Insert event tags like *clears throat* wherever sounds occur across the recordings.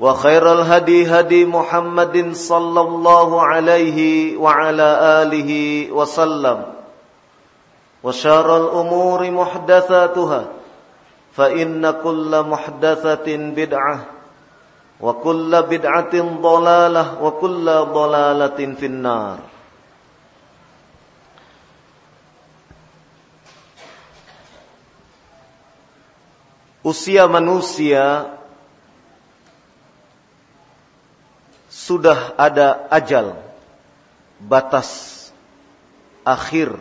وخير الهدي هدي محمد صلى الله عليه وعلى آله وسلم وشار الأمور محدثاتها فإن كل محدثة بدعة وكل بدعة ضلالة وكل ضلالة في النار. Usia manusia sudah ada ajal, batas akhir.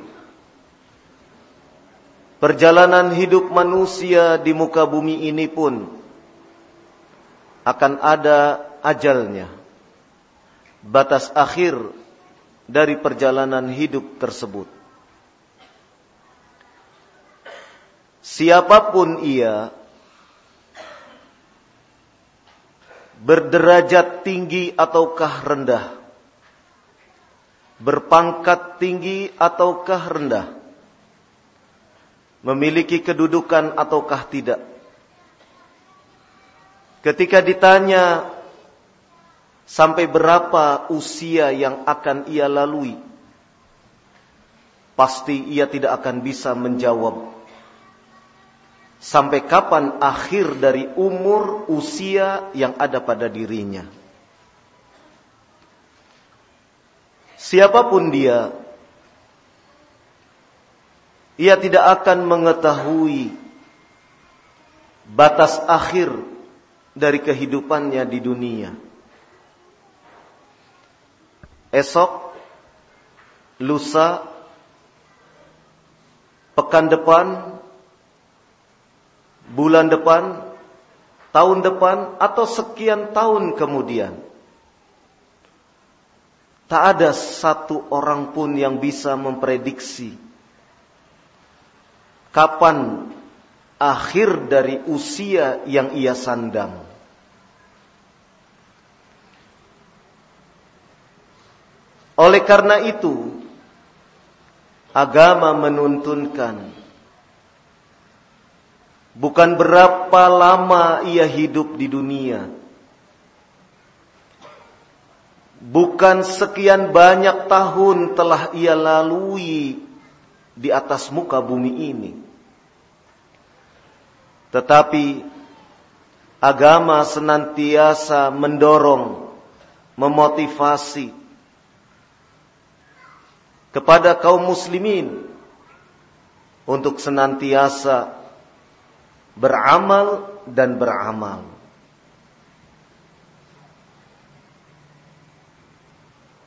Perjalanan hidup manusia di muka bumi ini pun akan ada ajalnya. Batas akhir dari perjalanan hidup tersebut. Siapa pun ia berderajat tinggi ataukah rendah, berpangkat tinggi ataukah rendah, memiliki kedudukan ataukah tidak. Ketika ditanya sampai berapa usia yang akan ia lalui, pasti ia tidak akan bisa menjawab sampai kapan akhir dari umur usia yang ada pada dirinya. Siapa pun dia, ia tidak akan mengetahui batas akhir dari kehidupannya di dunia. Esok, lusa, pekan depan, bulan depan, tahun depan, atau sekian tahun kemudian. Tak ada satu orang pun yang bisa memprediksi kapan akhir dari usia yang ia sandang. Oleh karena itu, agama menuntunkan Bukan berapa lama ia hidup di dunia. Bukan sekian banyak tahun telah ia lalui di atas muka bumi ini. Tetapi agama senantiasa mendorong, memotivasi kepada kaum muslimin untuk senantiasa beramal dan beramal.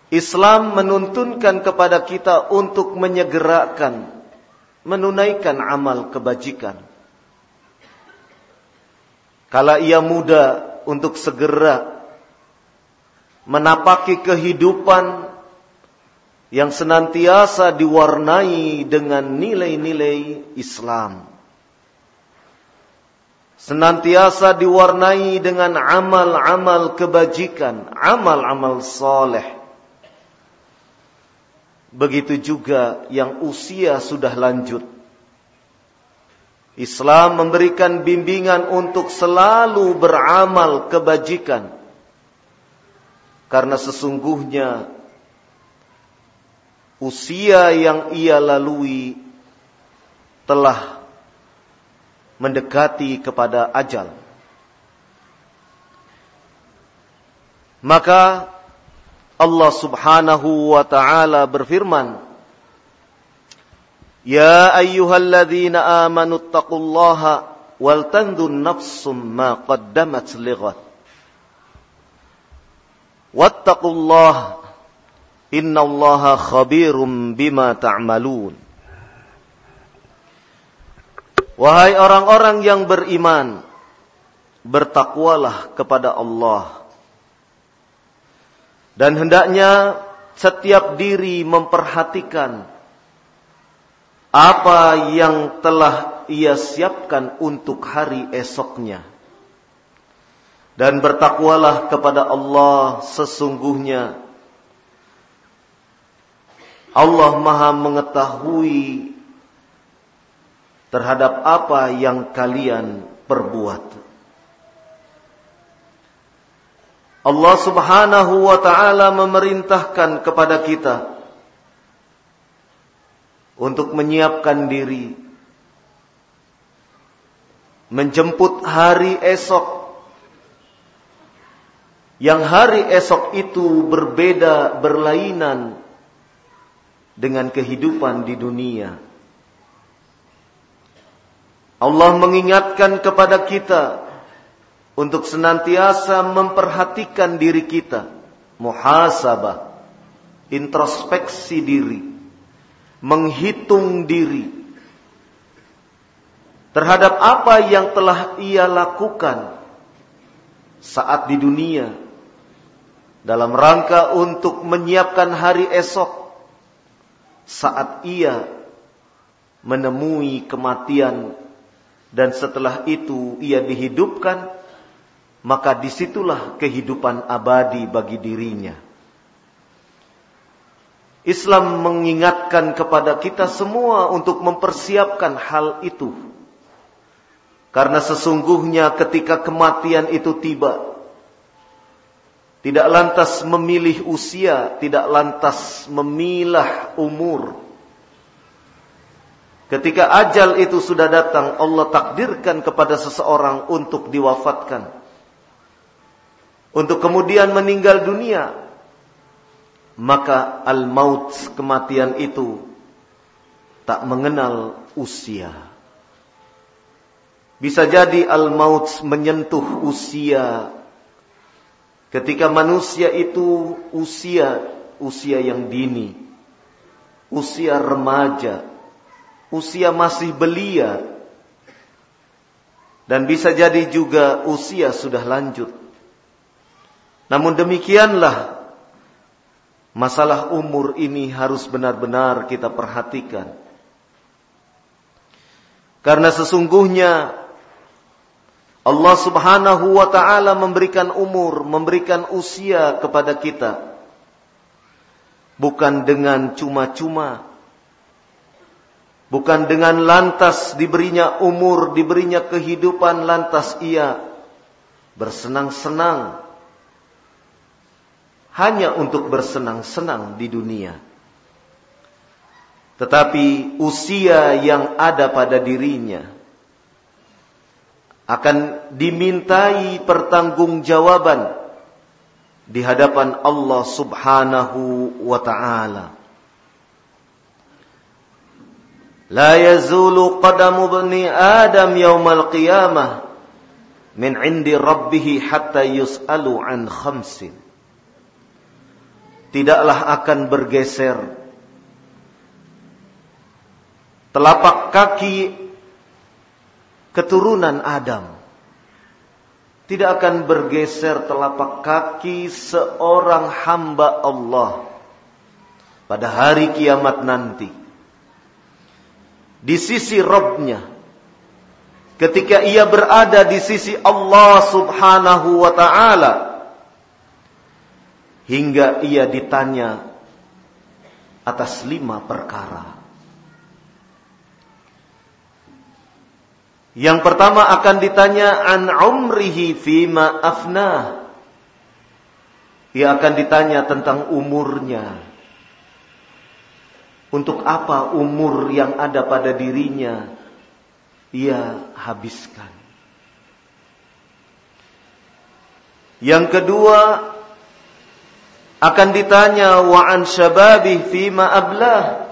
Islam menuntunkan kepada kita untuk menyegerakan, menunaikan amal kebajikan. Kala ia muda untuk segera menapaki kehidupan yang senantiasa diwarnai dengan nilai-nilai Islam. Senantiasa diwarnai dengan amal-amal kebajikan, amal-amal soleh. Begitu juga yang usia sudah lanjut. Islam memberikan bimbingan untuk selalu beramal kebajikan. Karena sesungguhnya usia yang ia lalui telah mendekati kepada ajal. Maka Allah Subhanahu wa taala berfirman Ya ayyuhalladzina amanu taqullaha wal tanzur nafsum ma qaddamat lighat Wattaqullaha innallaha khabirum bima ta'malun Wahai orang-orang yang beriman bertakwalah kepada Allah dan hendaknya setiap diri memperhatikan apa yang telah ia siapkan untuk hari esoknya. Dan bertakwalah kepada Allah sesungguhnya Allah maha mengetahui terhadap apa yang kalian perbuat. Allah Subhanahu wa taala memerintahkan kepada kita untuk menyiapkan diri menjemput hari esok yang hari esok itu berbeda berlainan dengan kehidupan di dunia. Allah mengingatkan kepada kita untuk senantiasa memperhatikan diri kita, muhasabah, introspeksi diri, menghitung diri terhadap apa yang telah ia lakukan saat di dunia dalam rangka untuk menyiapkan hari esok saat ia menemui kematian dan setelah itu ia dihidupkan maka di situlah kehidupan abadi bagi dirinya. Islam mengingatkan kepada kita semua untuk mempersiapkan hal itu. Karena sesungguhnya ketika kematian itu tiba, tidak lantas memilih usia, tidak lantas memilah umur. Ketika ajal itu sudah datang, Allah takdirkan kepada seseorang untuk diwafatkan. Untuk kemudian meninggal dunia, maka al-maut kematian itu tak mengenal usia. Bisa jadi al-maut menyentuh usia. Ketika manusia itu usia usia yang dini, usia remaja, usia masih belia, dan bisa jadi juga usia sudah lanjut. Namun demikianlah masalah umur ini harus benar-benar kita perhatikan. Karena sesungguhnya Allah Subhanahu wa taala memberikan umur, memberikan usia kepada kita bukan dengan cuma-cuma bukan dengan lantas diberinya umur, diberinya kehidupan lantas ia bersenang-senang hanya untuk bersenang-senang di dunia. Tetapi usia yang ada pada dirinya akan dimintai pertanggungjawaban di hadapan Allah Subhanahu wa taala. La yazulu qadamu bani Adam yaumal qiyamah min 'indi rabbih hatta yus'alu an khamsin. tidaklah akan bergeser. Telapak kaki keturunan Adam tidak akan bergeser telapak kaki seorang hamba Allah pada hari kiamat nanti. Di sisi Robnya, ketika ia berada di sisi Allah subhanahu wa ta'ala, hingga ia ditanya atas lima perkara. Yang pertama akan ditanya an umrihi fima afna. Ia akan ditanya tentang umurnya. Untuk apa umur yang ada pada dirinya ia habiskan. Yang kedua akan ditanya wa an syababih fima ablah.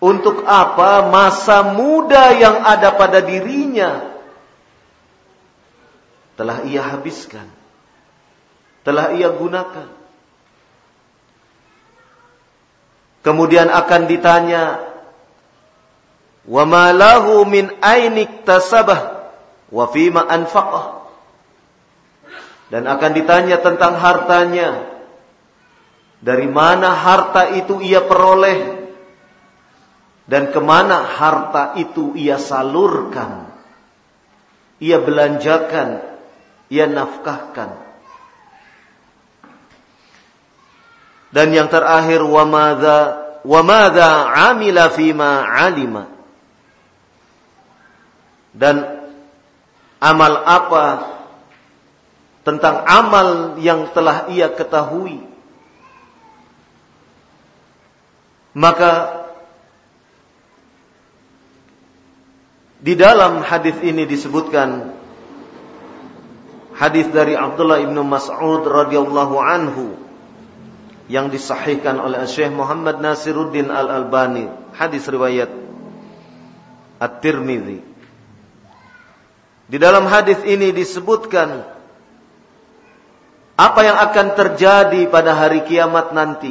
Untuk apa masa muda yang ada pada dirinya telah ia habiskan, telah ia gunakan. Kemudian akan ditanya, "Wa ma lahu min ainik tasabah wa fima anfaqah?" Dan akan ditanya tentang hartanya. Dari mana harta itu ia peroleh? dan ke mana harta itu ia salurkan, ia belanjakan, ia nafkahkan. Dan yang terakhir wa madza wa madza amila fima alima. Dan amal apa tentang amal yang telah ia ketahui. Maka Di dalam hadis ini disebutkan hadis dari Abdullah ibnu Mas'ud radhiyallahu anhu yang disahihkan oleh Syekh Muhammad Nasiruddin Al Albani hadis riwayat At-Tirmidzi di dalam hadis ini disebutkan apa yang akan terjadi pada hari kiamat nanti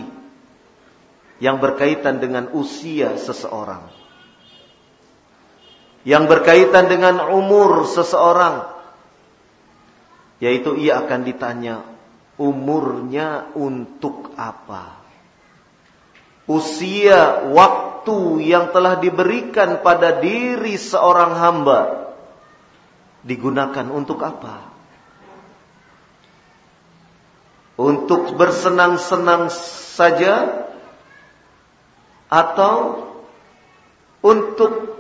yang berkaitan dengan usia seseorang. Yang berkaitan dengan umur seseorang yaitu ia akan ditanya umurnya untuk apa usia waktu yang telah diberikan pada diri seorang hamba digunakan untuk apa untuk bersenang-senang saja atau untuk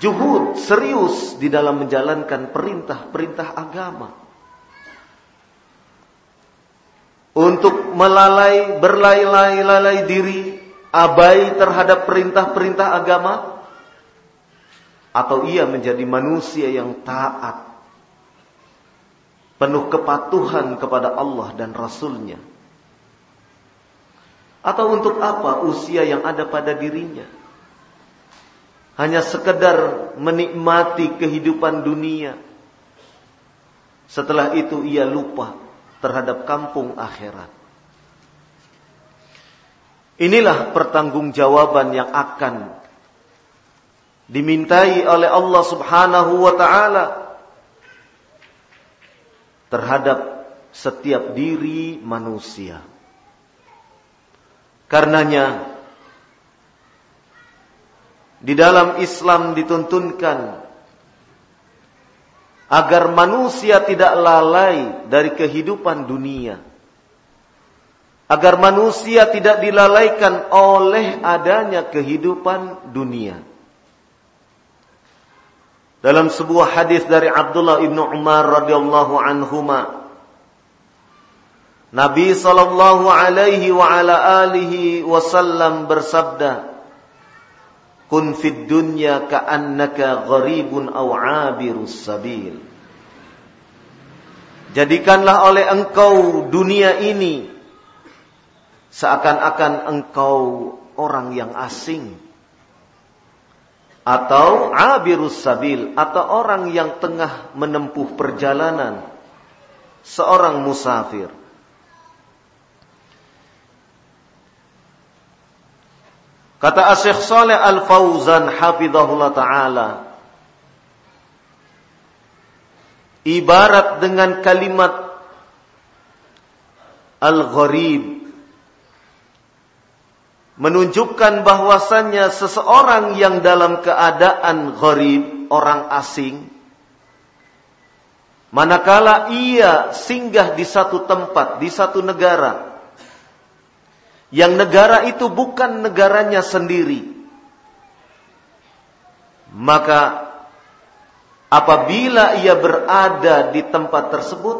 juhud, serius di dalam menjalankan perintah-perintah agama. Untuk melalai, berlalai-lalai diri, abai terhadap perintah-perintah agama, atau ia menjadi manusia yang taat, penuh kepatuhan kepada Allah dan Rasulnya. Atau untuk apa usia yang ada pada dirinya? hanya sekedar menikmati kehidupan dunia. Setelah itu ia lupa terhadap kampung akhirat. Inilah pertanggungjawaban yang akan dimintai oleh Allah Subhanahu wa taala terhadap setiap diri manusia. Karenanya di dalam Islam dituntunkan agar manusia tidak lalai dari kehidupan dunia. Agar manusia tidak dilalaikan oleh adanya kehidupan dunia. Dalam sebuah hadis dari Abdullah ibnu Umar radhiyallahu anhuma, Nabi sallallahu alaihi wa ala alihi wasallam bersabda, Kun fid dunya ka'annaka gharibun aw 'abirus sabil. Jadikanlah oleh engkau dunia ini seakan-akan engkau orang yang asing atau abirus sabil atau orang yang tengah menempuh perjalanan seorang musafir. Kata Asyikh Saleh Al-Fauzan hafizahullah taala ibarat dengan kalimat al-gharib menunjukkan bahwasannya seseorang yang dalam keadaan gharib, orang asing manakala ia singgah di satu tempat, di satu negara yang negara itu bukan negaranya sendiri. Maka apabila ia berada di tempat tersebut,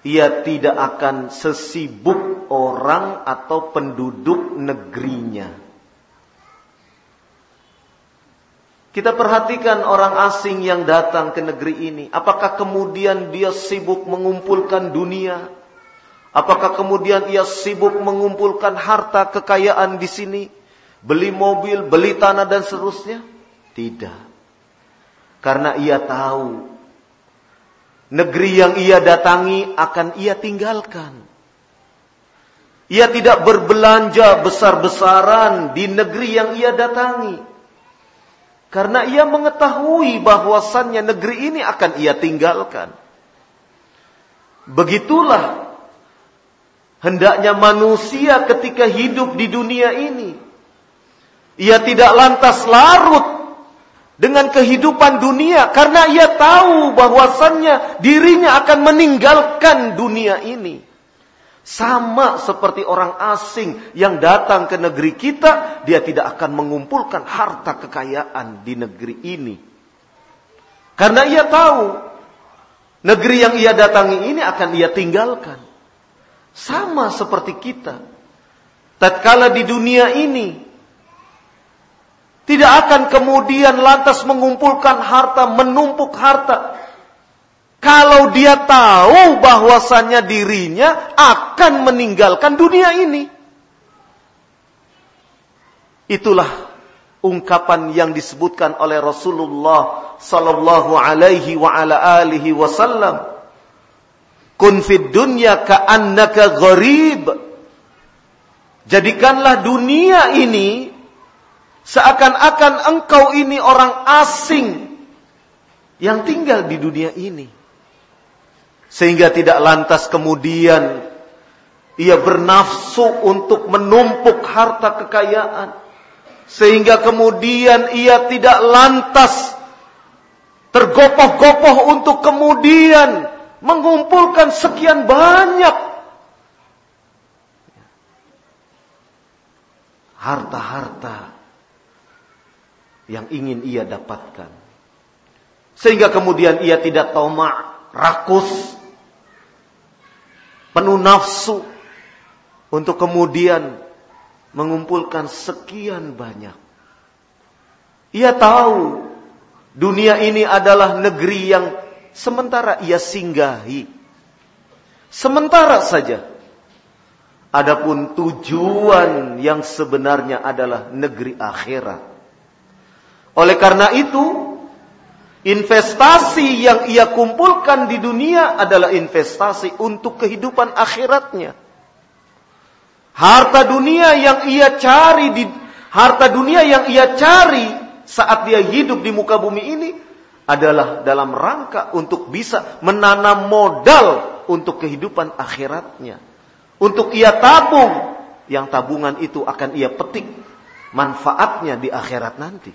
ia tidak akan sesibuk orang atau penduduk negerinya. Kita perhatikan orang asing yang datang ke negeri ini. Apakah kemudian dia sibuk mengumpulkan dunia? Apakah kemudian ia sibuk mengumpulkan harta kekayaan di sini? Beli mobil, beli tanah dan seterusnya? Tidak. Karena ia tahu negeri yang ia datangi akan ia tinggalkan. Ia tidak berbelanja besar-besaran di negeri yang ia datangi. Karena ia mengetahui bahwasannya negeri ini akan ia tinggalkan. Begitulah Hendaknya manusia ketika hidup di dunia ini. Ia tidak lantas larut dengan kehidupan dunia. Karena ia tahu bahwasannya dirinya akan meninggalkan dunia ini. Sama seperti orang asing yang datang ke negeri kita. Dia tidak akan mengumpulkan harta kekayaan di negeri ini. Karena ia tahu negeri yang ia datangi ini akan ia tinggalkan. Sama seperti kita. Tatkala di dunia ini tidak akan kemudian lantas mengumpulkan harta, menumpuk harta. Kalau dia tahu bahwasannya dirinya akan meninggalkan dunia ini. Itulah ungkapan yang disebutkan oleh Rasulullah sallallahu alaihi wa ala alihi wasallam Kun fid dunya ka'annaka gharib. Jadikanlah dunia ini seakan-akan engkau ini orang asing yang tinggal di dunia ini. Sehingga tidak lantas kemudian ia bernafsu untuk menumpuk harta kekayaan. Sehingga kemudian ia tidak lantas tergopoh-gopoh untuk kemudian mengumpulkan sekian banyak harta-harta yang ingin ia dapatkan. Sehingga kemudian ia tidak tamak, rakus, penuh nafsu untuk kemudian mengumpulkan sekian banyak. Ia tahu dunia ini adalah negeri yang sementara ia singgahi. Sementara saja. Adapun tujuan yang sebenarnya adalah negeri akhirat. Oleh karena itu, investasi yang ia kumpulkan di dunia adalah investasi untuk kehidupan akhiratnya. Harta dunia yang ia cari di harta dunia yang ia cari saat dia hidup di muka bumi ini adalah dalam rangka untuk bisa menanam modal untuk kehidupan akhiratnya. Untuk ia tabung, yang tabungan itu akan ia petik manfaatnya di akhirat nanti.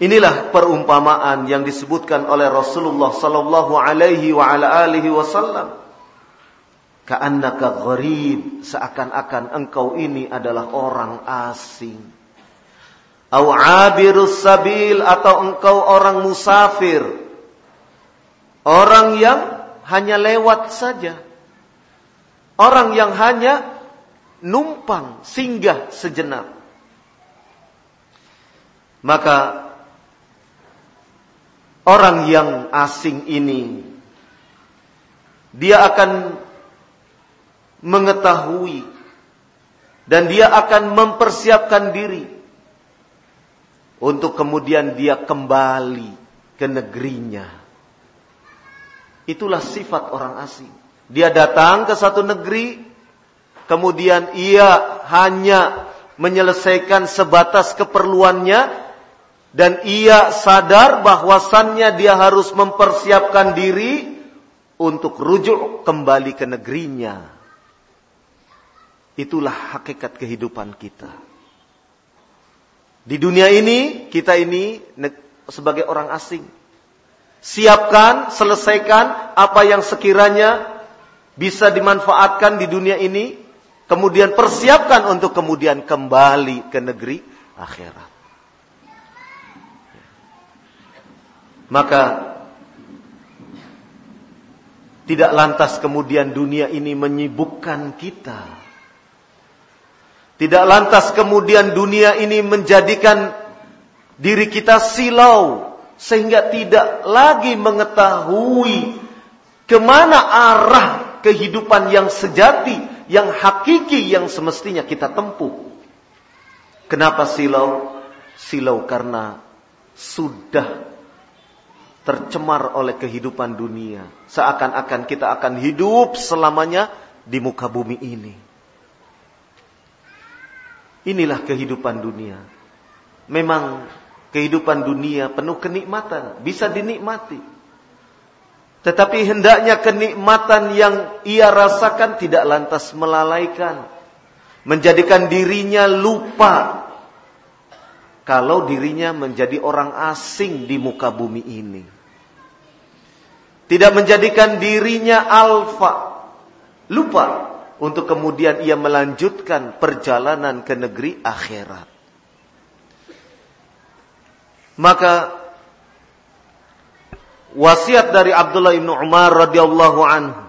Inilah perumpamaan yang disebutkan oleh Rasulullah sallallahu alaihi wa ala alihi wasallam. Ka'annaka gharib, seakan-akan engkau ini adalah orang asing Au abirus sabil atau engkau orang musafir. Orang yang hanya lewat saja. Orang yang hanya numpang singgah sejenak. Maka orang yang asing ini dia akan mengetahui dan dia akan mempersiapkan diri untuk kemudian dia kembali ke negerinya. Itulah sifat orang asing. Dia datang ke satu negeri, kemudian ia hanya menyelesaikan sebatas keperluannya, dan ia sadar bahwasannya dia harus mempersiapkan diri untuk rujuk kembali ke negerinya. Itulah hakikat kehidupan kita. Di dunia ini, kita ini sebagai orang asing. Siapkan, selesaikan apa yang sekiranya bisa dimanfaatkan di dunia ini. Kemudian persiapkan untuk kemudian kembali ke negeri akhirat. Maka tidak lantas kemudian dunia ini menyibukkan kita. Tidak lantas kemudian dunia ini menjadikan diri kita silau sehingga tidak lagi mengetahui ke mana arah kehidupan yang sejati, yang hakiki yang semestinya kita tempuh. Kenapa silau? Silau karena sudah tercemar oleh kehidupan dunia. Seakan-akan kita akan hidup selamanya di muka bumi ini. Inilah kehidupan dunia. Memang kehidupan dunia penuh kenikmatan, bisa dinikmati. Tetapi hendaknya kenikmatan yang ia rasakan tidak lantas melalaikan. Menjadikan dirinya lupa kalau dirinya menjadi orang asing di muka bumi ini. Tidak menjadikan dirinya alfa. Lupa untuk kemudian ia melanjutkan perjalanan ke negeri akhirat. Maka wasiat dari Abdullah bin Umar radhiyallahu anhu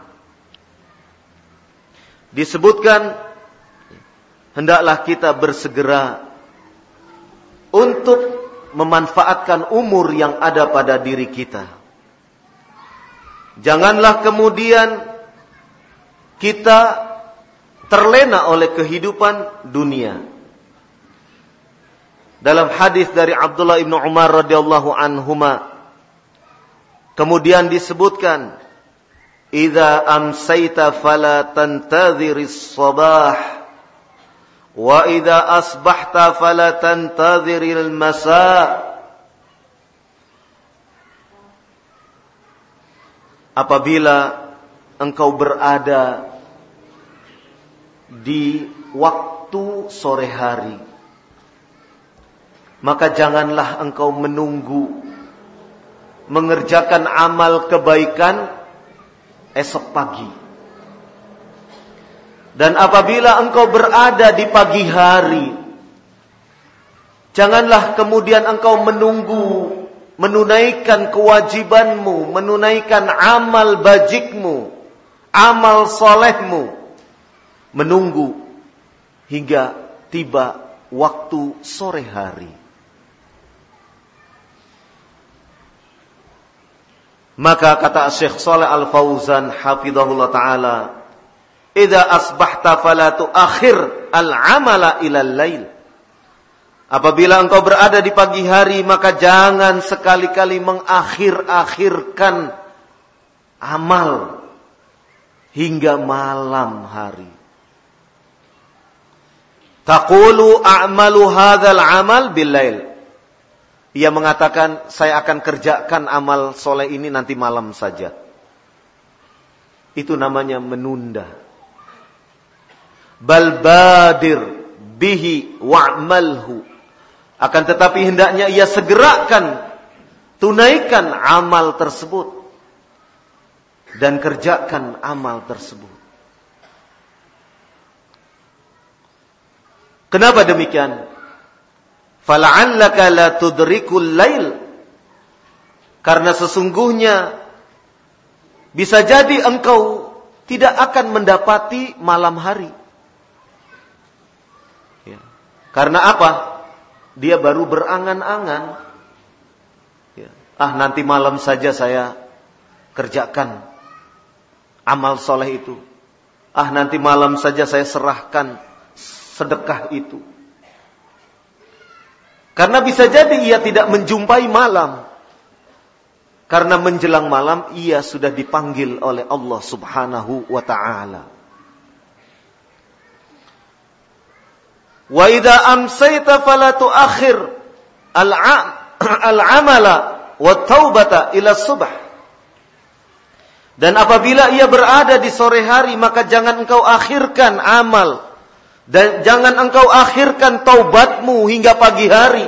disebutkan hendaklah kita bersegera untuk memanfaatkan umur yang ada pada diri kita. Janganlah kemudian kita terlena oleh kehidupan dunia. Dalam hadis dari Abdullah ibnu Umar radhiyallahu anhuma kemudian disebutkan Idza amsayta fala tantadhiris sabah Wa idza asbahta fala tantadhiril masa. Apabila engkau berada di waktu sore hari, maka janganlah engkau menunggu mengerjakan amal kebaikan esok pagi. Dan apabila engkau berada di pagi hari, janganlah kemudian engkau menunggu menunaikan kewajibanmu, menunaikan amal bajikmu, amal solehmu, menunggu hingga tiba waktu sore hari. Maka kata Syekh Saleh Al-Fauzan hafizahullah taala Idza asbahta fala tuakhir al-amala ilal lail. Apabila engkau berada di pagi hari, maka jangan sekali-kali mengakhir-akhirkan amal hingga malam hari. Taqulu a'malu hadzal amal billail. Ia mengatakan, saya akan kerjakan amal soleh ini nanti malam saja. Itu namanya menunda bal badir bihi wa'malhu akan tetapi hendaknya ia segerakan tunaikan amal tersebut dan kerjakan amal tersebut Kenapa demikian? Fala'allaka la tudrikul lail. Karena sesungguhnya bisa jadi engkau tidak akan mendapati malam hari. Karena apa? Dia baru berangan-angan. Ya. Ah nanti malam saja saya kerjakan amal soleh itu. Ah nanti malam saja saya serahkan sedekah itu. Karena bisa jadi ia tidak menjumpai malam. Karena menjelang malam ia sudah dipanggil oleh Allah Subhanahu wa taala. Wa idza amsayta fala tuakhir *clears throat* al-amala wa taubata ila subh. Dan apabila ia berada di sore hari maka jangan engkau akhirkan amal dan jangan engkau akhirkan taubatmu hingga pagi hari.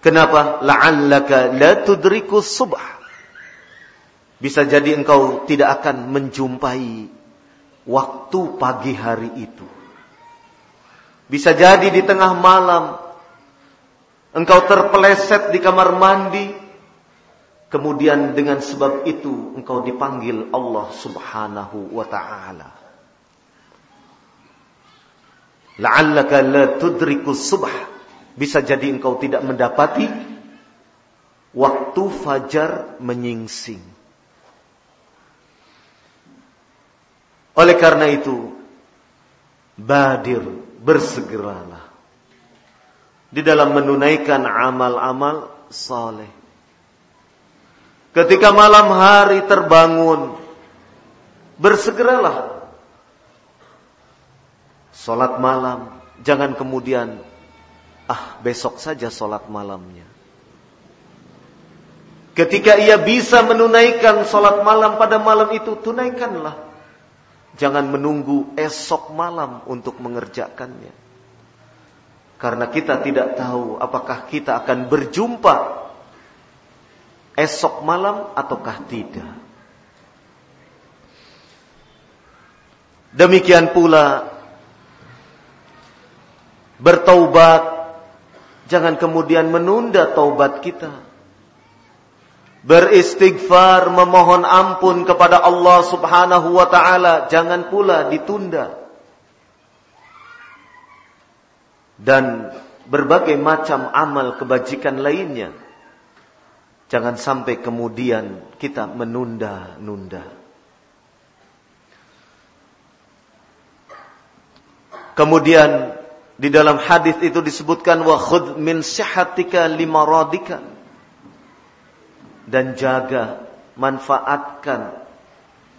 Kenapa? La'allaka la tudriku subh. Bisa jadi engkau tidak akan menjumpai waktu pagi hari itu. Bisa jadi di tengah malam engkau terpeleset di kamar mandi. Kemudian dengan sebab itu engkau dipanggil Allah subhanahu wa ta'ala. La'allaka la tudriku subh. Bisa jadi engkau tidak mendapati waktu fajar menyingsing. Oleh karena itu, badir, bersegeralah. Di dalam menunaikan amal-amal saleh. Ketika malam hari terbangun, bersegeralah. Salat malam, jangan kemudian ah besok saja sholat malamnya. Ketika ia bisa menunaikan sholat malam pada malam itu, tunaikanlah. Jangan menunggu esok malam untuk mengerjakannya. Karena kita tidak tahu apakah kita akan berjumpa esok malam ataukah tidak. Demikian pula bertaubat Jangan kemudian menunda taubat kita. Beristighfar memohon ampun kepada Allah Subhanahu wa taala jangan pula ditunda. Dan berbagai macam amal kebajikan lainnya jangan sampai kemudian kita menunda-nunda. Kemudian di dalam hadis itu disebutkan wa khudh min sihatika limaradika. Dan jaga, manfaatkan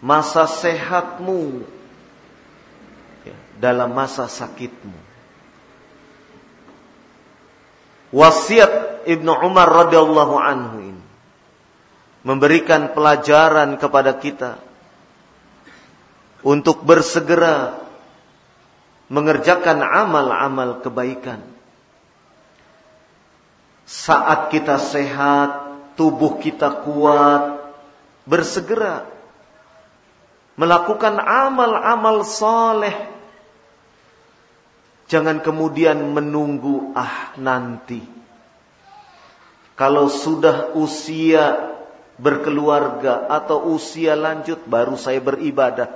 masa sehatmu dalam masa sakitmu. Wasiat Ibnu Umar radhiyallahu anhu ini memberikan pelajaran kepada kita untuk bersegera mengerjakan amal-amal kebaikan. Saat kita sehat, tubuh kita kuat, bersegera melakukan amal-amal soleh. Jangan kemudian menunggu ah nanti. Kalau sudah usia berkeluarga atau usia lanjut baru saya beribadah.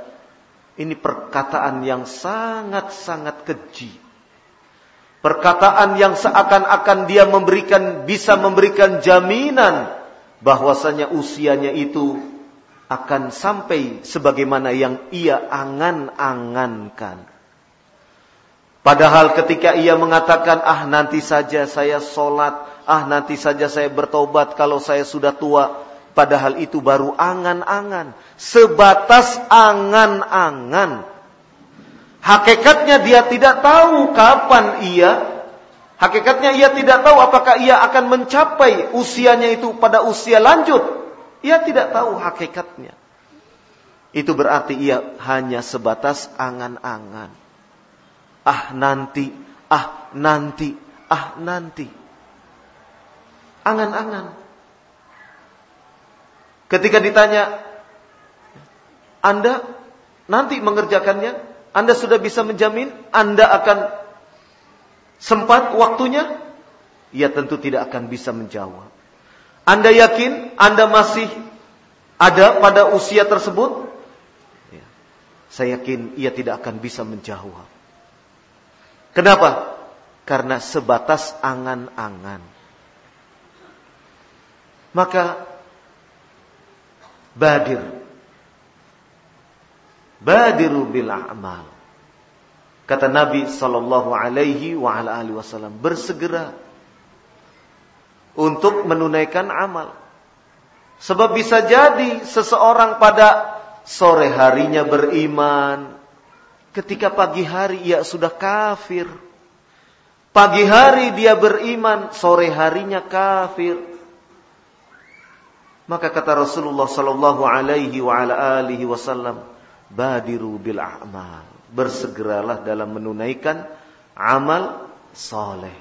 Ini perkataan yang sangat-sangat keji. Perkataan yang seakan-akan dia memberikan bisa memberikan jaminan bahwasanya usianya itu akan sampai sebagaimana yang ia angan-angankan. Padahal ketika ia mengatakan, ah nanti saja saya sholat, ah nanti saja saya bertobat kalau saya sudah tua. Padahal itu baru angan-angan. Sebatas angan-angan. Hakikatnya dia tidak tahu kapan ia. Hakikatnya ia tidak tahu apakah ia akan mencapai usianya itu pada usia lanjut. Ia tidak tahu hakikatnya. Itu berarti ia hanya sebatas angan-angan. Ah nanti, ah nanti, ah nanti. Angan-angan. Ketika ditanya, Anda nanti mengerjakannya, Anda sudah bisa menjamin Anda akan sempat waktunya? Ia tentu tidak akan bisa menjawab. Anda yakin Anda masih ada pada usia tersebut? Ya. Saya yakin ia tidak akan bisa menjawab. Kenapa? Karena sebatas angan-angan. Maka Badir. Badiru bil a'mal. Kata Nabi sallallahu alaihi wa ala alihi wasallam, bersegera untuk menunaikan amal. Sebab bisa jadi seseorang pada sore harinya beriman, ketika pagi hari ia sudah kafir. Pagi hari dia beriman, sore harinya kafir. Maka kata Rasulullah sallallahu alaihi wa ala alihi wasallam, "Badiru bil a'mal." Bersegeralah dalam menunaikan amal soleh.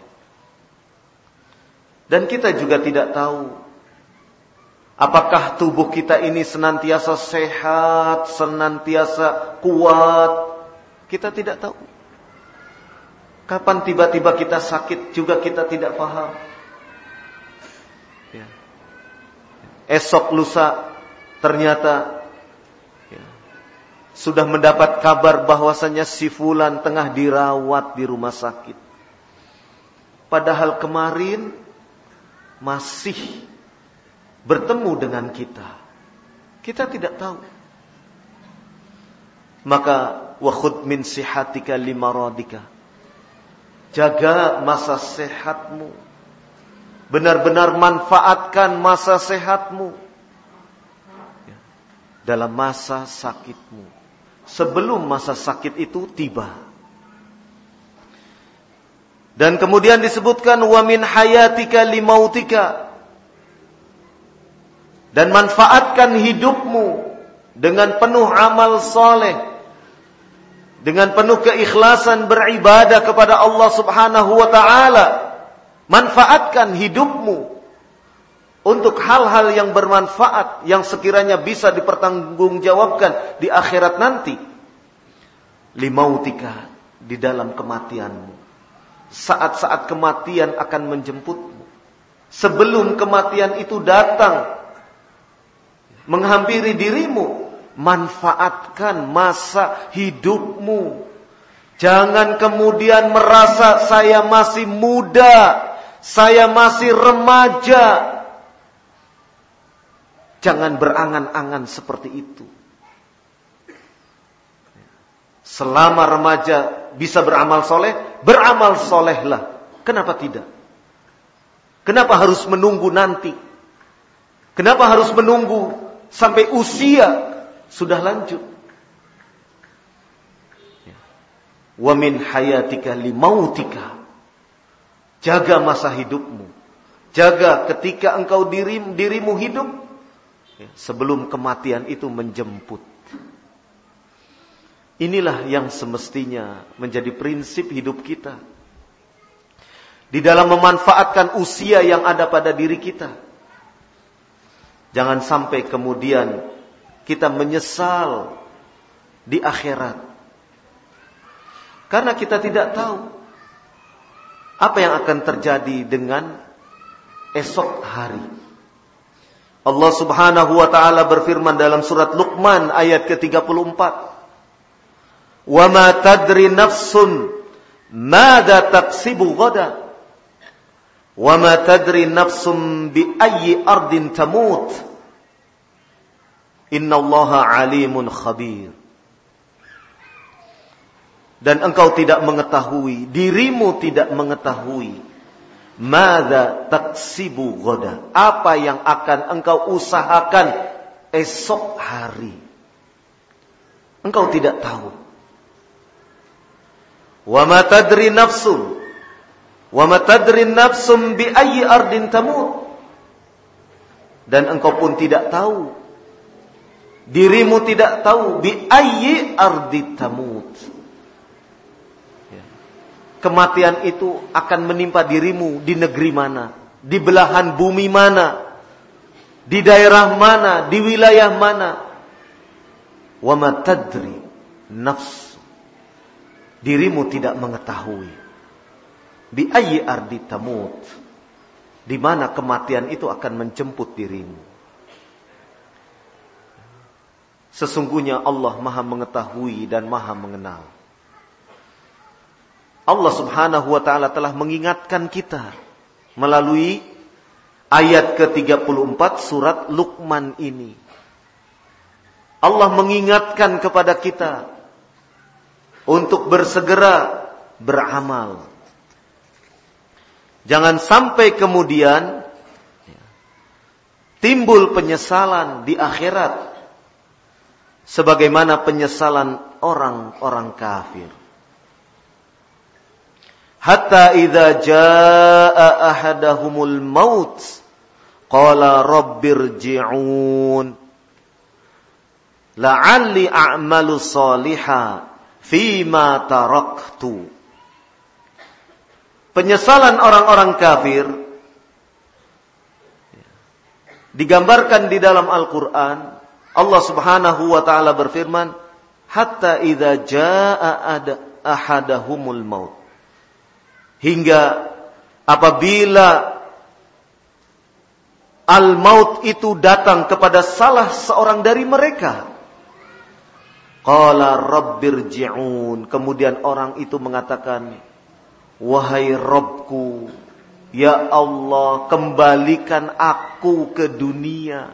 Dan kita juga tidak tahu apakah tubuh kita ini senantiasa sehat, senantiasa kuat. Kita tidak tahu. Kapan tiba-tiba kita sakit juga kita tidak paham. Esok lusa ternyata ya, sudah mendapat kabar bahwasanya si fulan tengah dirawat di rumah sakit. Padahal kemarin masih bertemu dengan kita. Kita tidak tahu. Maka wakhud min sihatika limaradika Jaga masa sehatmu. Benar-benar manfaatkan masa sehatmu. Ya. Dalam masa sakitmu. Sebelum masa sakit itu tiba. Dan kemudian disebutkan wa min hayatika limautika. Dan manfaatkan hidupmu dengan penuh amal soleh dengan penuh keikhlasan beribadah kepada Allah Subhanahu wa taala. Manfaatkan hidupmu untuk hal-hal yang bermanfaat yang sekiranya bisa dipertanggungjawabkan di akhirat nanti. Limautika di dalam kematianmu. Saat-saat kematian akan menjemputmu. Sebelum kematian itu datang menghampiri dirimu, manfaatkan masa hidupmu. Jangan kemudian merasa saya masih muda, saya masih remaja. Jangan berangan-angan seperti itu. Selama remaja bisa beramal soleh, beramal solehlah. Kenapa tidak? Kenapa harus menunggu nanti? Kenapa harus menunggu sampai usia sudah lanjut. Ya. Wa min hayatika limautika. Jaga masa hidupmu. Jaga ketika engkau dirimu, dirimu hidup. Ya, sebelum kematian itu menjemput. Inilah yang semestinya menjadi prinsip hidup kita. Di dalam memanfaatkan usia yang ada pada diri kita. Jangan sampai kemudian kita menyesal di akhirat. Karena kita tidak tahu apa yang akan terjadi dengan esok hari. Allah Subhanahu wa taala berfirman dalam surat Luqman ayat ke-34. "Wa ma tadri nafsun madza taksibu ghada." Wa ma tadri nafsum bi ayyi ardin tamut. Innallaha alimun. Dan engkau tidak mengetahui, dirimu tidak mengetahui. Mada taksibu goda. Apa yang akan engkau usahakan esok hari. Engkau tidak tahu. Wa ma tadri nafsun. Wa ma tadri nafsum bi ayyi ardin tamut. Dan engkau pun tidak tahu Dirimu tidak tahu bi ayyi ardi tamut. Kematian itu akan menimpa dirimu di negeri mana, di belahan bumi mana, di daerah mana, di wilayah mana. Wa ma tadri nafsu. Dirimu tidak mengetahui. Bi ayyi ardi tamut. Di mana kematian itu akan menjemput dirimu. Sesungguhnya Allah maha mengetahui dan maha mengenal. Allah subhanahu wa ta'ala telah mengingatkan kita melalui ayat ke-34 surat Luqman ini. Allah mengingatkan kepada kita untuk bersegera beramal. Jangan sampai kemudian timbul penyesalan di akhirat sebagaimana penyesalan orang-orang kafir. Hatta idza jaa ahadahumul maut qala rabbirji'un la'alli a'malu salihah fima taraktu. Penyesalan orang-orang kafir digambarkan di dalam Al-Quran. Allah subhanahu wa ta'ala berfirman, Hatta idha jaa ahadahumul maut. Hingga apabila al-maut itu datang kepada salah seorang dari mereka. Qala rabbirji'un. Kemudian orang itu mengatakan, Wahai Robku, Ya Allah, kembalikan aku ke dunia.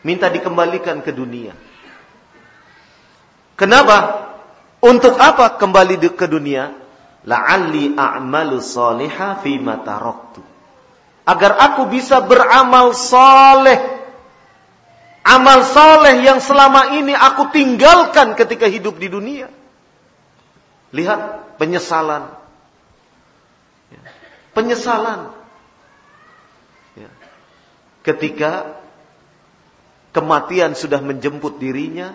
Minta dikembalikan ke dunia. Kenapa? Untuk apa kembali ke dunia? La'alli a'malu salihah fi taraktu. Agar aku bisa beramal soleh amal soleh yang selama ini aku tinggalkan ketika hidup di dunia. Lihat penyesalan. Ya. Penyesalan. Ya. Ketika kematian sudah menjemput dirinya.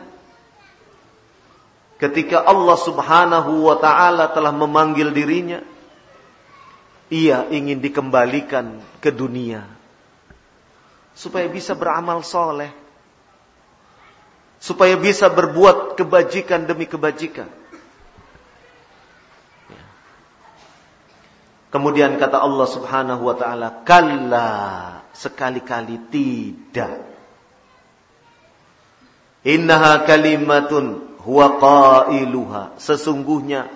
Ketika Allah subhanahu wa ta'ala telah memanggil dirinya. Ia ingin dikembalikan ke dunia. Supaya bisa beramal soleh supaya bisa berbuat kebajikan demi kebajikan. Ya. Kemudian kata Allah Subhanahu wa taala, "Kalla, sekali-kali tidak." Innaha kalimatun huwa qailuha. Sesungguhnya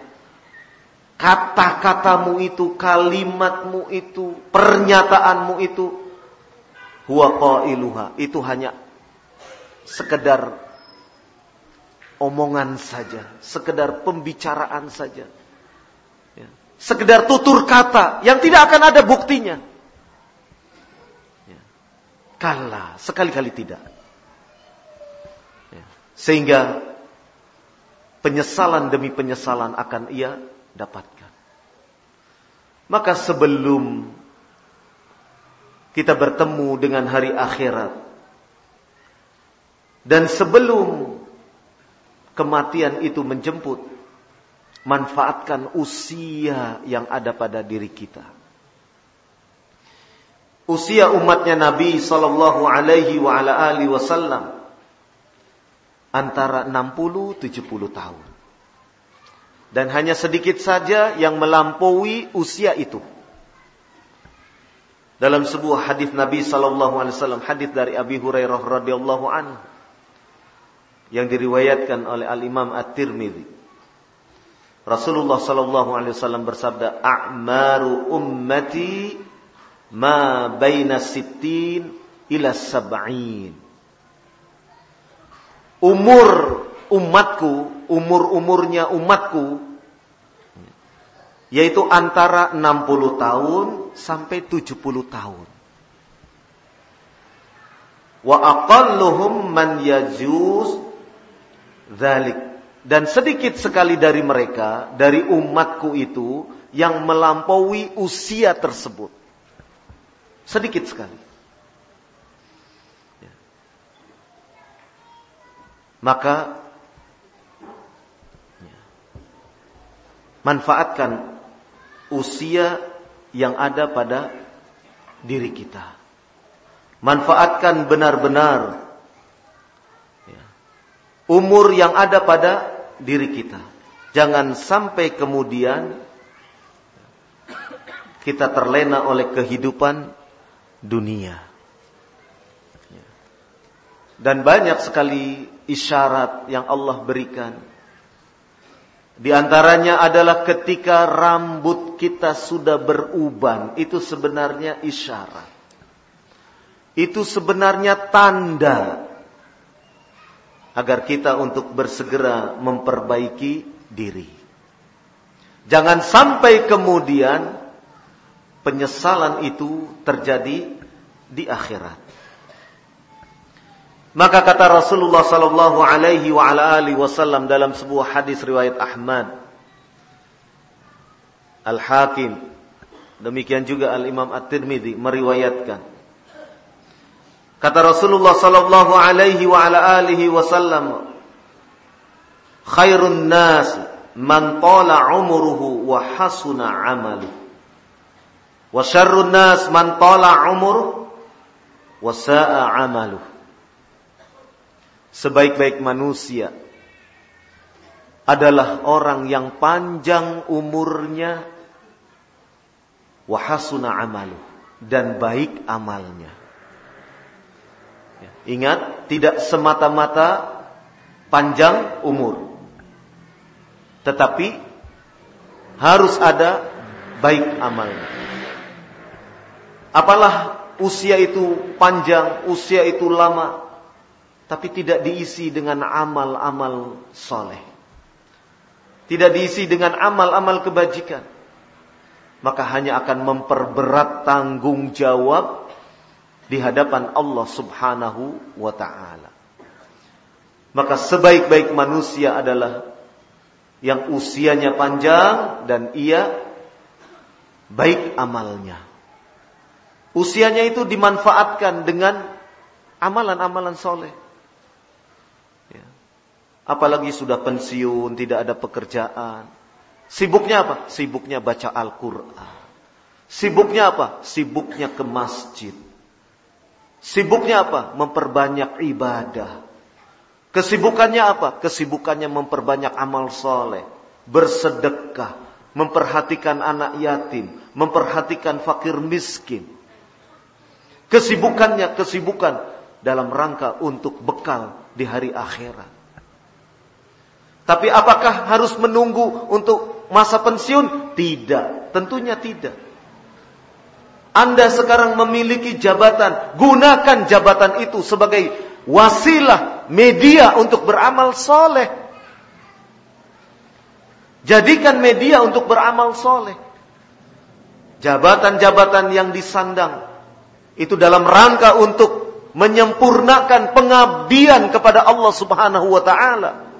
kata-katamu itu, kalimatmu itu, pernyataanmu itu huwa qailuha. Itu hanya sekedar omongan saja, sekedar pembicaraan saja. Ya. Sekedar tutur kata yang tidak akan ada buktinya. Ya. Kala, sekali-kali tidak. Ya. Sehingga penyesalan demi penyesalan akan ia dapatkan. Maka sebelum kita bertemu dengan hari akhirat dan sebelum kematian itu menjemput, manfaatkan usia yang ada pada diri kita. Usia umatnya Nabi sallallahu alaihi wa ala alihi wasallam antara 60 70 tahun. Dan hanya sedikit saja yang melampaui usia itu. Dalam sebuah hadis Nabi sallallahu alaihi wasallam, hadis dari Abi Hurairah radhiyallahu anhu yang diriwayatkan oleh Al Imam At-Tirmidzi. Rasulullah sallallahu alaihi wasallam bersabda, "A'maru ummati ma baina sittin ila sab'in." Umur umatku, umur-umurnya umatku yaitu antara 60 tahun sampai 70 tahun. Wa aqalluhum man yajuz Zalik. Dan sedikit sekali dari mereka, dari umatku itu, yang melampaui usia tersebut. Sedikit sekali. Maka, ya, manfaatkan usia yang ada pada diri kita. Manfaatkan benar-benar umur yang ada pada diri kita. Jangan sampai kemudian kita terlena oleh kehidupan dunia. Dan banyak sekali isyarat yang Allah berikan. Di antaranya adalah ketika rambut kita sudah beruban. Itu sebenarnya isyarat. Itu sebenarnya tanda agar kita untuk bersegera memperbaiki diri. Jangan sampai kemudian penyesalan itu terjadi di akhirat. Maka kata Rasulullah sallallahu alaihi wa ala alihi wasallam dalam sebuah hadis riwayat Ahmad. Al-Hakim. Demikian juga Al-Imam At-Tirmidzi meriwayatkan. Kata Rasulullah sallallahu alaihi wa ala alihi wasallam Khairun nas man tala umruhu wa hasuna amaluhu wa syarrun nas man tala umruhu wa sa'a amaluhu sebaik-baik manusia adalah orang yang panjang umurnya wahasuna amalu dan baik amalnya. Ya, ingat, tidak semata-mata panjang umur. Tetapi harus ada baik amalnya. Apalah usia itu panjang, usia itu lama, tapi tidak diisi dengan amal-amal soleh. Tidak diisi dengan amal-amal kebajikan. Maka hanya akan memperberat tanggung jawab di hadapan Allah subhanahu wa ta'ala. Maka sebaik-baik manusia adalah yang usianya panjang dan ia baik amalnya. Usianya itu dimanfaatkan dengan amalan-amalan soleh. Apalagi sudah pensiun, tidak ada pekerjaan. Sibuknya apa? Sibuknya baca Al-Quran. Sibuknya apa? Sibuknya ke masjid. Sibuknya apa? Memperbanyak ibadah. Kesibukannya apa? Kesibukannya memperbanyak amal soleh. Bersedekah. Memperhatikan anak yatim. Memperhatikan fakir miskin. Kesibukannya kesibukan dalam rangka untuk bekal di hari akhirat. Tapi apakah harus menunggu untuk masa pensiun? Tidak, tentunya tidak. Anda sekarang memiliki jabatan, gunakan jabatan itu sebagai wasilah media untuk beramal soleh. Jadikan media untuk beramal soleh. Jabatan-jabatan yang disandang itu dalam rangka untuk menyempurnakan pengabdian kepada Allah Subhanahu wa taala.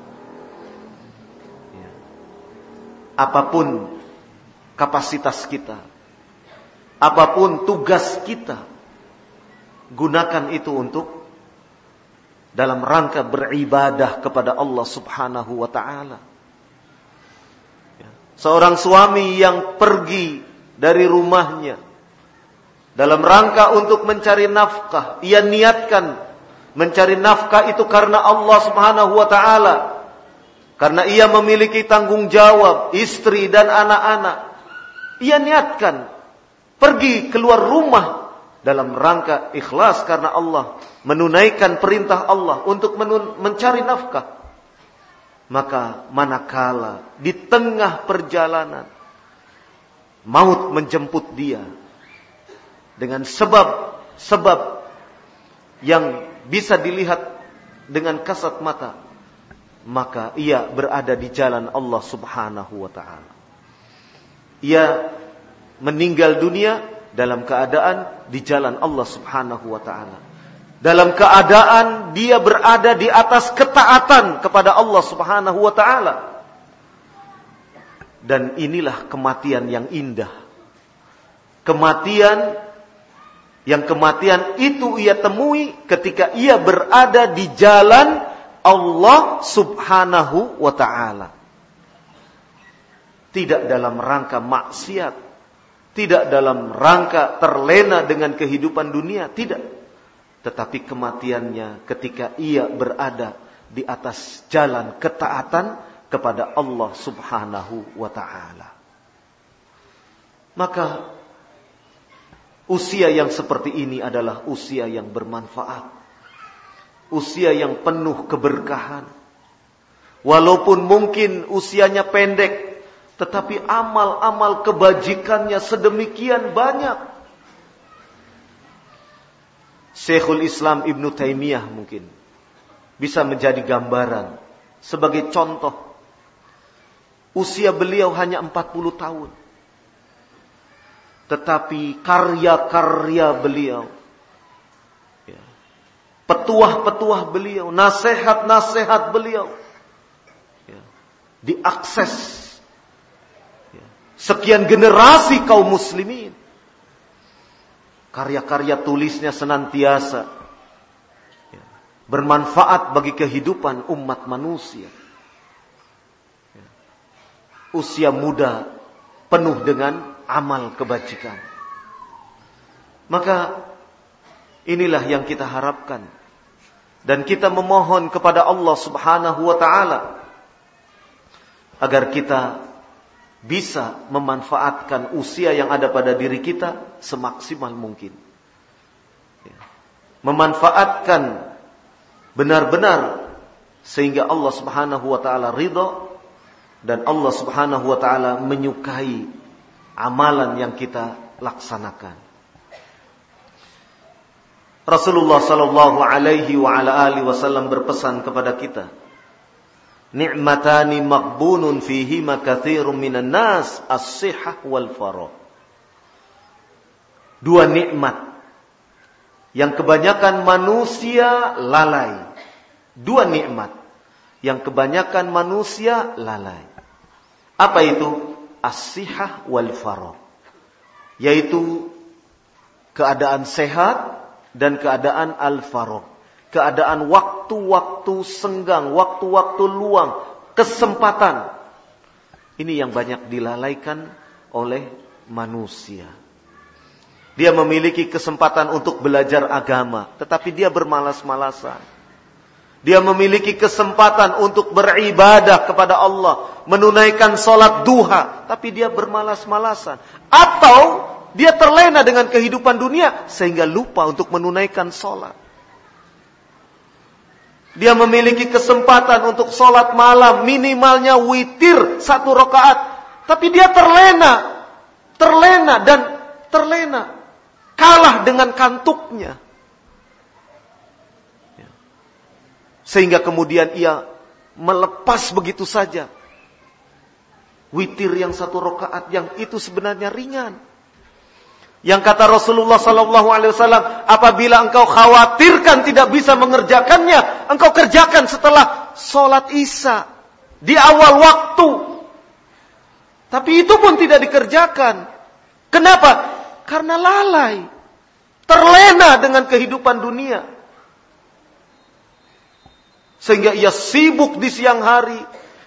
Apa pun kapasitas kita, apa pun tugas kita, gunakan itu untuk dalam rangka beribadah kepada Allah Subhanahu wa taala. Ya. Seorang suami yang pergi dari rumahnya dalam rangka untuk mencari nafkah, ia niatkan mencari nafkah itu karena Allah Subhanahu wa taala karena ia memiliki tanggung jawab istri dan anak-anak. Ia niatkan pergi keluar rumah dalam rangka ikhlas karena Allah menunaikan perintah Allah untuk mencari nafkah. Maka manakala di tengah perjalanan maut menjemput dia dengan sebab-sebab yang bisa dilihat dengan kasat mata maka ia berada di jalan Allah Subhanahu wa taala. Ia meninggal dunia dalam keadaan di jalan Allah Subhanahu wa taala. Dalam keadaan dia berada di atas ketaatan kepada Allah Subhanahu wa taala. Dan inilah kematian yang indah. Kematian yang kematian itu ia temui ketika ia berada di jalan Allah subhanahu wa ta'ala. Tidak dalam rangka maksiat. Tidak dalam rangka terlena dengan kehidupan dunia. Tidak. Tetapi kematiannya ketika ia berada di atas jalan ketaatan kepada Allah subhanahu wa ta'ala. Maka usia yang seperti ini adalah usia yang bermanfaat usia yang penuh keberkahan. Walaupun mungkin usianya pendek, tetapi amal-amal kebajikannya sedemikian banyak. Syekhul Islam Ibn Taimiyah mungkin bisa menjadi gambaran sebagai contoh. Usia beliau hanya 40 tahun. Tetapi karya-karya beliau. Petuah-petuah beliau, nasihat-nasihat beliau ya. diakses ya. sekian generasi kaum muslimin. Karya-karya tulisnya senantiasa ya. bermanfaat bagi kehidupan umat manusia. Ya. Usia muda penuh dengan amal kebajikan. Maka inilah yang kita harapkan. Dan kita memohon kepada Allah subhanahu wa ta'ala. Agar kita bisa memanfaatkan usia yang ada pada diri kita semaksimal mungkin. Ya. Memanfaatkan benar-benar sehingga Allah Subhanahu wa taala ridha dan Allah Subhanahu wa taala menyukai amalan yang kita laksanakan. Rasulullah sallallahu alaihi wa ala alihi wasallam berpesan kepada kita, "Ni'matani maghbunun fihi ma katsirun minan nas, as-sihhah wal farah." Dua nikmat yang kebanyakan manusia lalai. Dua nikmat yang kebanyakan manusia lalai. Apa itu? as-sihah wal farah. Yaitu keadaan sehat dan keadaan al-farah. Keadaan waktu-waktu senggang, waktu-waktu luang, kesempatan. Ini yang banyak dilalaikan oleh manusia. Dia memiliki kesempatan untuk belajar agama, tetapi dia bermalas-malasan. Dia memiliki kesempatan untuk beribadah kepada Allah, menunaikan sholat duha, tapi dia bermalas-malasan. Atau dia terlena dengan kehidupan dunia sehingga lupa untuk menunaikan sholat. Dia memiliki kesempatan untuk sholat malam, minimalnya witir satu rakaat, tapi dia terlena, terlena dan terlena, kalah dengan kantuknya. Sehingga kemudian ia melepas begitu saja. Witir yang satu rokaat yang itu sebenarnya ringan. Yang kata Rasulullah Sallallahu Alaihi Wasallam, apabila engkau khawatirkan tidak bisa mengerjakannya, engkau kerjakan setelah sholat isya di awal waktu. Tapi itu pun tidak dikerjakan. Kenapa? Karena lalai, terlena dengan kehidupan dunia. Sehingga ia sibuk di siang hari,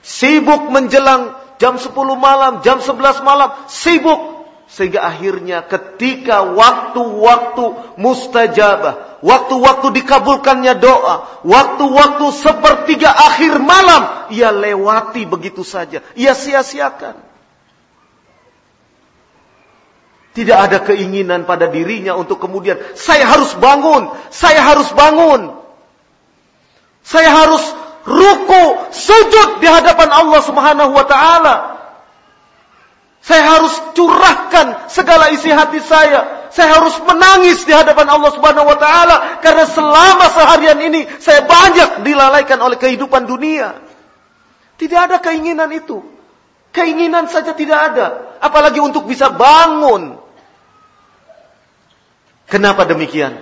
sibuk menjelang jam 10 malam, jam 11 malam, sibuk. Sehingga akhirnya ketika waktu-waktu mustajabah, waktu-waktu dikabulkannya doa, waktu-waktu sepertiga akhir malam, ia lewati begitu saja. Ia sia-siakan. Tidak ada keinginan pada dirinya untuk kemudian, saya harus bangun, saya harus bangun. Saya harus ruku, sujud di hadapan Allah Subhanahu wa taala. Saya harus curahkan segala isi hati saya. Saya harus menangis di hadapan Allah Subhanahu wa taala karena selama seharian ini saya banyak dilalaikan oleh kehidupan dunia. Tidak ada keinginan itu. Keinginan saja tidak ada, apalagi untuk bisa bangun. Kenapa demikian?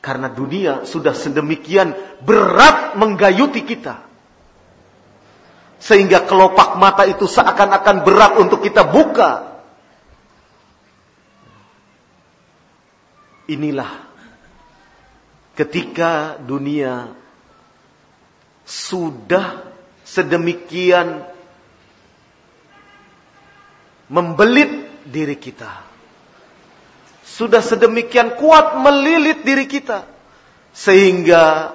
Karena dunia sudah sedemikian berat menggayuti kita. Sehingga kelopak mata itu seakan-akan berat untuk kita buka. Inilah ketika dunia sudah sedemikian membelit diri kita sudah sedemikian kuat melilit diri kita sehingga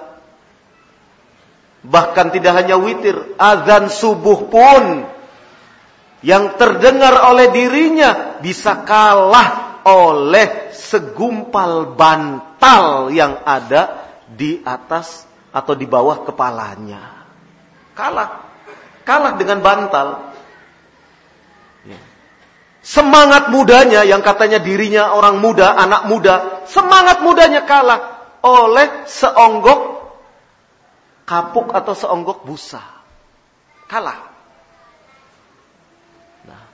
bahkan tidak hanya witir azan subuh pun yang terdengar oleh dirinya bisa kalah oleh segumpal bantal yang ada di atas atau di bawah kepalanya. Kalah. Kalah dengan bantal. Semangat mudanya yang katanya dirinya orang muda, anak muda, semangat mudanya kalah oleh seonggok kapuk atau seonggok busa. Kalah. Nah,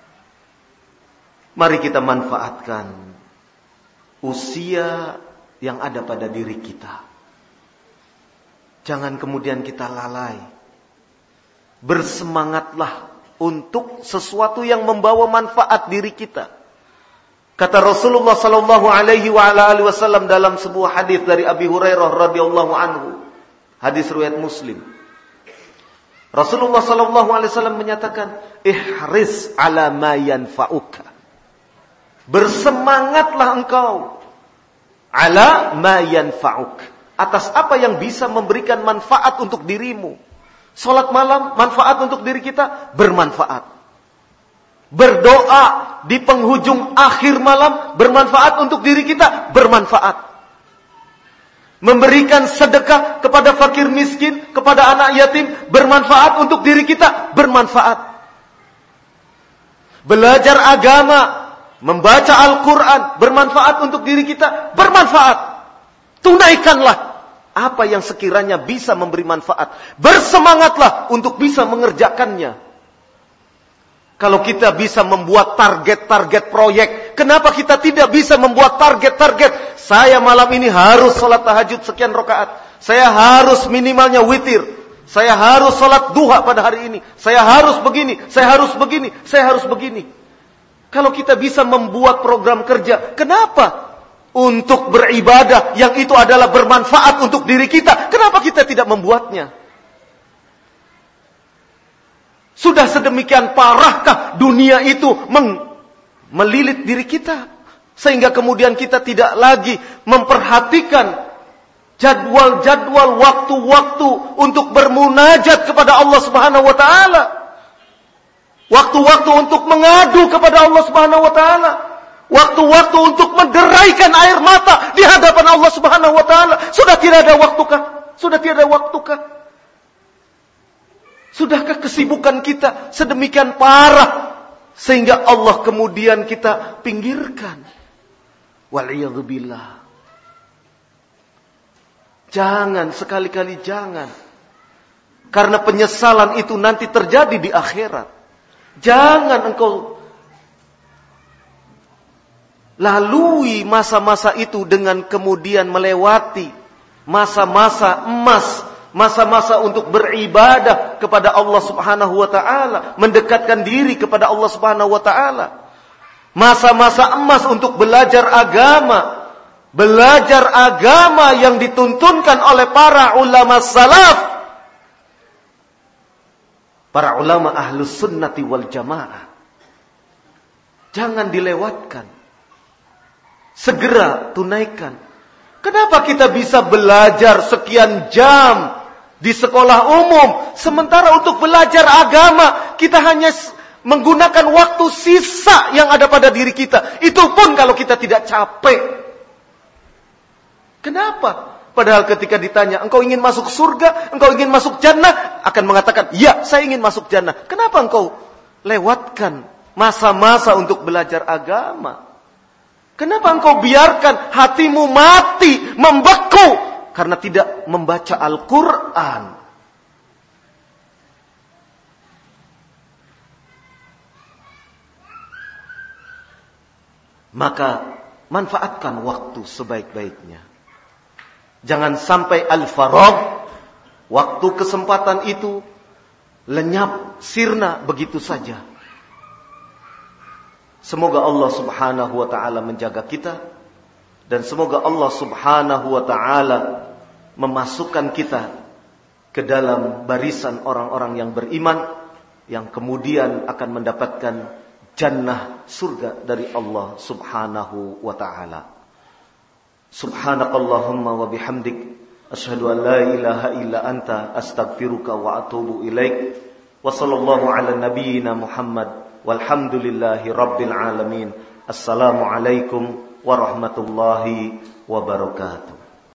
mari kita manfaatkan usia yang ada pada diri kita. Jangan kemudian kita lalai. Bersemangatlah untuk sesuatu yang membawa manfaat diri kita. Kata Rasulullah sallallahu alaihi wasallam dalam sebuah hadis dari Abi Hurairah radhiyallahu anhu. Hadis riwayat Muslim. Rasulullah sallallahu alaihi wasallam menyatakan, "Ihris ala ma yanfa'uka." Bersemangatlah engkau ala ma yanfa'uk atas apa yang bisa memberikan manfaat untuk dirimu. Salat malam manfaat untuk diri kita bermanfaat. Berdoa di penghujung akhir malam bermanfaat untuk diri kita bermanfaat. Memberikan sedekah kepada fakir miskin, kepada anak yatim bermanfaat untuk diri kita bermanfaat. Belajar agama membaca Al-Quran bermanfaat untuk diri kita, bermanfaat. Tunaikanlah apa yang sekiranya bisa memberi manfaat. Bersemangatlah untuk bisa mengerjakannya. Kalau kita bisa membuat target-target proyek, kenapa kita tidak bisa membuat target-target? Saya malam ini harus sholat tahajud sekian rakaat. Saya harus minimalnya witir. Saya harus sholat duha pada hari ini. Saya harus begini, saya harus begini, saya harus begini. Kalau kita bisa membuat program kerja, kenapa? Untuk beribadah yang itu adalah bermanfaat untuk diri kita. Kenapa kita tidak membuatnya? Sudah sedemikian parahkah dunia itu melilit diri kita? Sehingga kemudian kita tidak lagi memperhatikan jadwal-jadwal waktu-waktu untuk bermunajat kepada Allah Subhanahu wa taala. Waktu-waktu untuk mengadu kepada Allah Subhanahu wa taala. Waktu-waktu untuk menderaikan air mata di hadapan Allah Subhanahu wa taala. Sudah tidak ada waktukah? Sudah tidak ada waktukah? Sudahkah kesibukan kita sedemikian parah sehingga Allah kemudian kita pinggirkan? Waliyadzubillah. Jangan sekali-kali jangan. Karena penyesalan itu nanti terjadi di akhirat. Jangan engkau lalui masa-masa itu dengan kemudian melewati masa-masa emas, masa-masa untuk beribadah kepada Allah Subhanahu wa taala, mendekatkan diri kepada Allah Subhanahu wa taala. Masa-masa emas untuk belajar agama, belajar agama yang dituntunkan oleh para ulama salaf para ulama ahlus sunnati wal jamaah. Jangan dilewatkan. Segera tunaikan. Kenapa kita bisa belajar sekian jam di sekolah umum, sementara untuk belajar agama kita hanya menggunakan waktu sisa yang ada pada diri kita. Itu pun kalau kita tidak capek. Kenapa? Padahal ketika ditanya, engkau ingin masuk surga, engkau ingin masuk jannah, akan mengatakan, ya saya ingin masuk jannah. Kenapa engkau lewatkan masa-masa untuk belajar agama? Kenapa engkau biarkan hatimu mati, membeku, karena tidak membaca Al-Quran? Maka manfaatkan waktu sebaik-baiknya. Jangan sampai al-farag waktu kesempatan itu lenyap, sirna begitu saja. Semoga Allah Subhanahu wa taala menjaga kita dan semoga Allah Subhanahu wa taala memasukkan kita ke dalam barisan orang-orang yang beriman yang kemudian akan mendapatkan jannah surga dari Allah Subhanahu wa taala. Subhanakallahumma wa bihamdik asyhadu an la ilaha illa anta astaghfiruka wa atubu ilaik. Wa sallallahu ala nabiyyina Muhammad walhamdulillahi rabbil alamin. Assalamu alaikum warahmatullahi wabarakatuh.